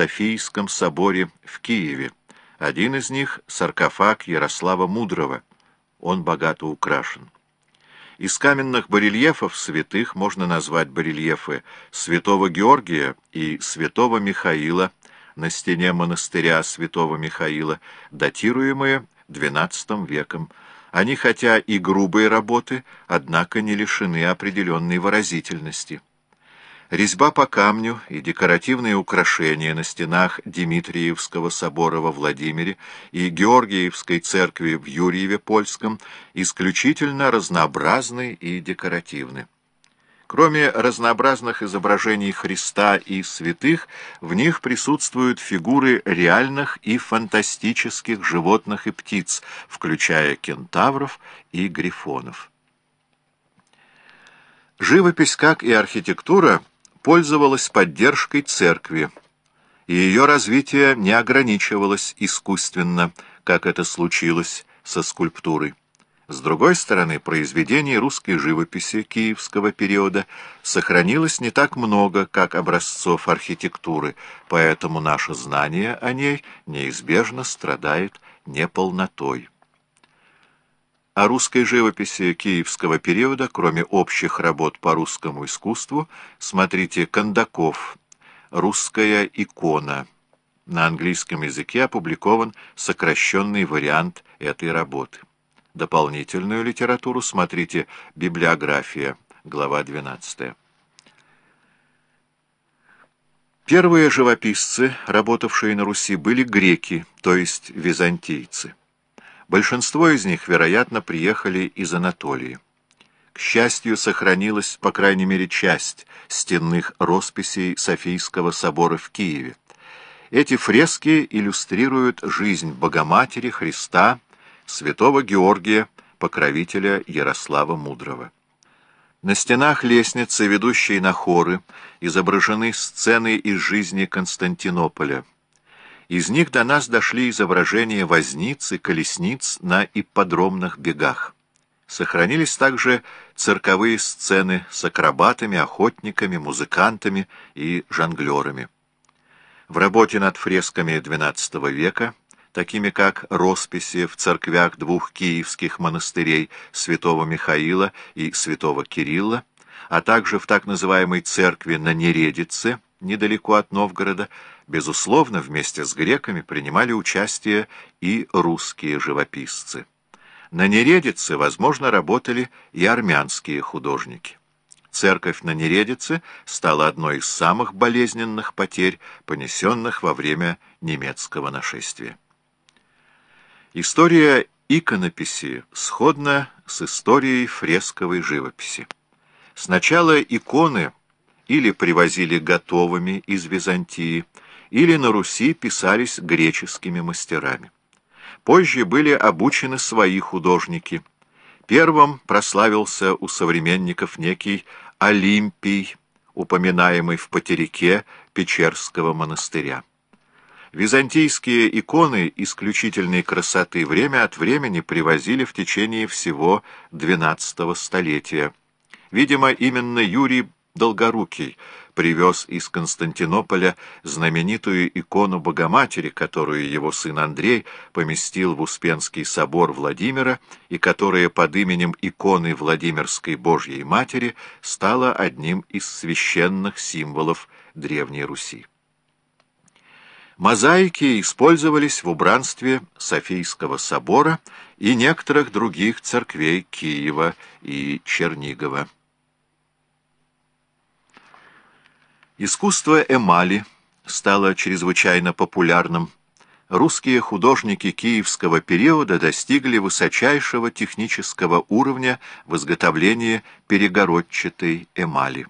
Софийском соборе в Киеве. Один из них — саркофаг Ярослава Мудрого. Он богато украшен. Из каменных барельефов святых можно назвать барельефы святого Георгия и святого Михаила на стене монастыря святого Михаила, датируемые XII веком. Они хотя и грубые работы, однако не лишены определенной выразительности. Резьба по камню и декоративные украшения на стенах Дмитриевского собора во Владимире и Георгиевской церкви в Юрьеве-Польском исключительно разнообразны и декоративны. Кроме разнообразных изображений Христа и святых, в них присутствуют фигуры реальных и фантастических животных и птиц, включая кентавров и грифонов. Живопись, как и архитектура, пользовалась поддержкой церкви, и ее развитие не ограничивалось искусственно, как это случилось со скульптурой. С другой стороны, произведений русской живописи киевского периода сохранилось не так много, как образцов архитектуры, поэтому наше знание о ней неизбежно страдает неполнотой. О русской живописи киевского периода, кроме общих работ по русскому искусству, смотрите Кондаков «Русская икона». На английском языке опубликован сокращенный вариант этой работы. Дополнительную литературу смотрите «Библиография», глава 12. Первые живописцы, работавшие на Руси, были греки, то есть византийцы. Большинство из них, вероятно, приехали из Анатолии. К счастью, сохранилась, по крайней мере, часть стенных росписей Софийского собора в Киеве. Эти фрески иллюстрируют жизнь Богоматери, Христа, святого Георгия, покровителя Ярослава Мудрого. На стенах лестницы, ведущей на хоры, изображены сцены из жизни Константинополя – из них до нас дошли изображения возниц и колесниц на ипподромных бегах. Сохранились также цирковые сцены с акробатами, охотниками, музыкантами и жонглерами. В работе над фресками XII века, такими как росписи в церквях двух киевских монастырей святого Михаила и святого Кирилла, а также в так называемой церкви на Нередице, недалеко от Новгорода, безусловно, вместе с греками принимали участие и русские живописцы. На Нередице, возможно, работали и армянские художники. Церковь на Нередице стала одной из самых болезненных потерь, понесенных во время немецкого нашествия. История иконописи сходна с историей фресковой живописи. Сначала иконы или привозили готовыми из Византии, или на Руси писались греческими мастерами. Позже были обучены свои художники. Первым прославился у современников некий Олимпий, упоминаемый в потерике Печерского монастыря. Византийские иконы исключительной красоты время от времени привозили в течение всего XII столетия. Видимо, именно Юрий Долгорукий привез из Константинополя знаменитую икону Богоматери, которую его сын Андрей поместил в Успенский собор Владимира и которая под именем иконы Владимирской Божьей Матери стала одним из священных символов Древней Руси. Мозаики использовались в убранстве Софийского собора и некоторых других церквей Киева и Чернигова. Искусство эмали стало чрезвычайно популярным. Русские художники киевского периода достигли высочайшего технического уровня в изготовлении перегородчатой эмали.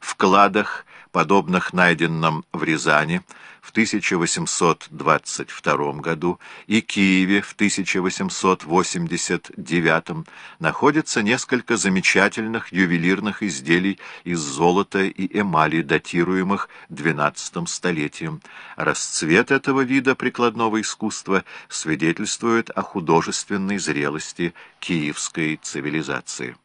В кладах, подобных найденным в Рязани, в 1822 году и Киеве в 1889 находится несколько замечательных ювелирных изделий из золота и эмали, датируемых XII столетием. Расцвет этого вида прикладного искусства свидетельствует о художественной зрелости киевской цивилизации.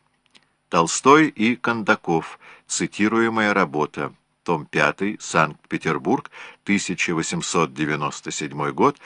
Толстой и Кондаков. Цитируемая работа. Том 5, Санкт-Петербург, 1897 год,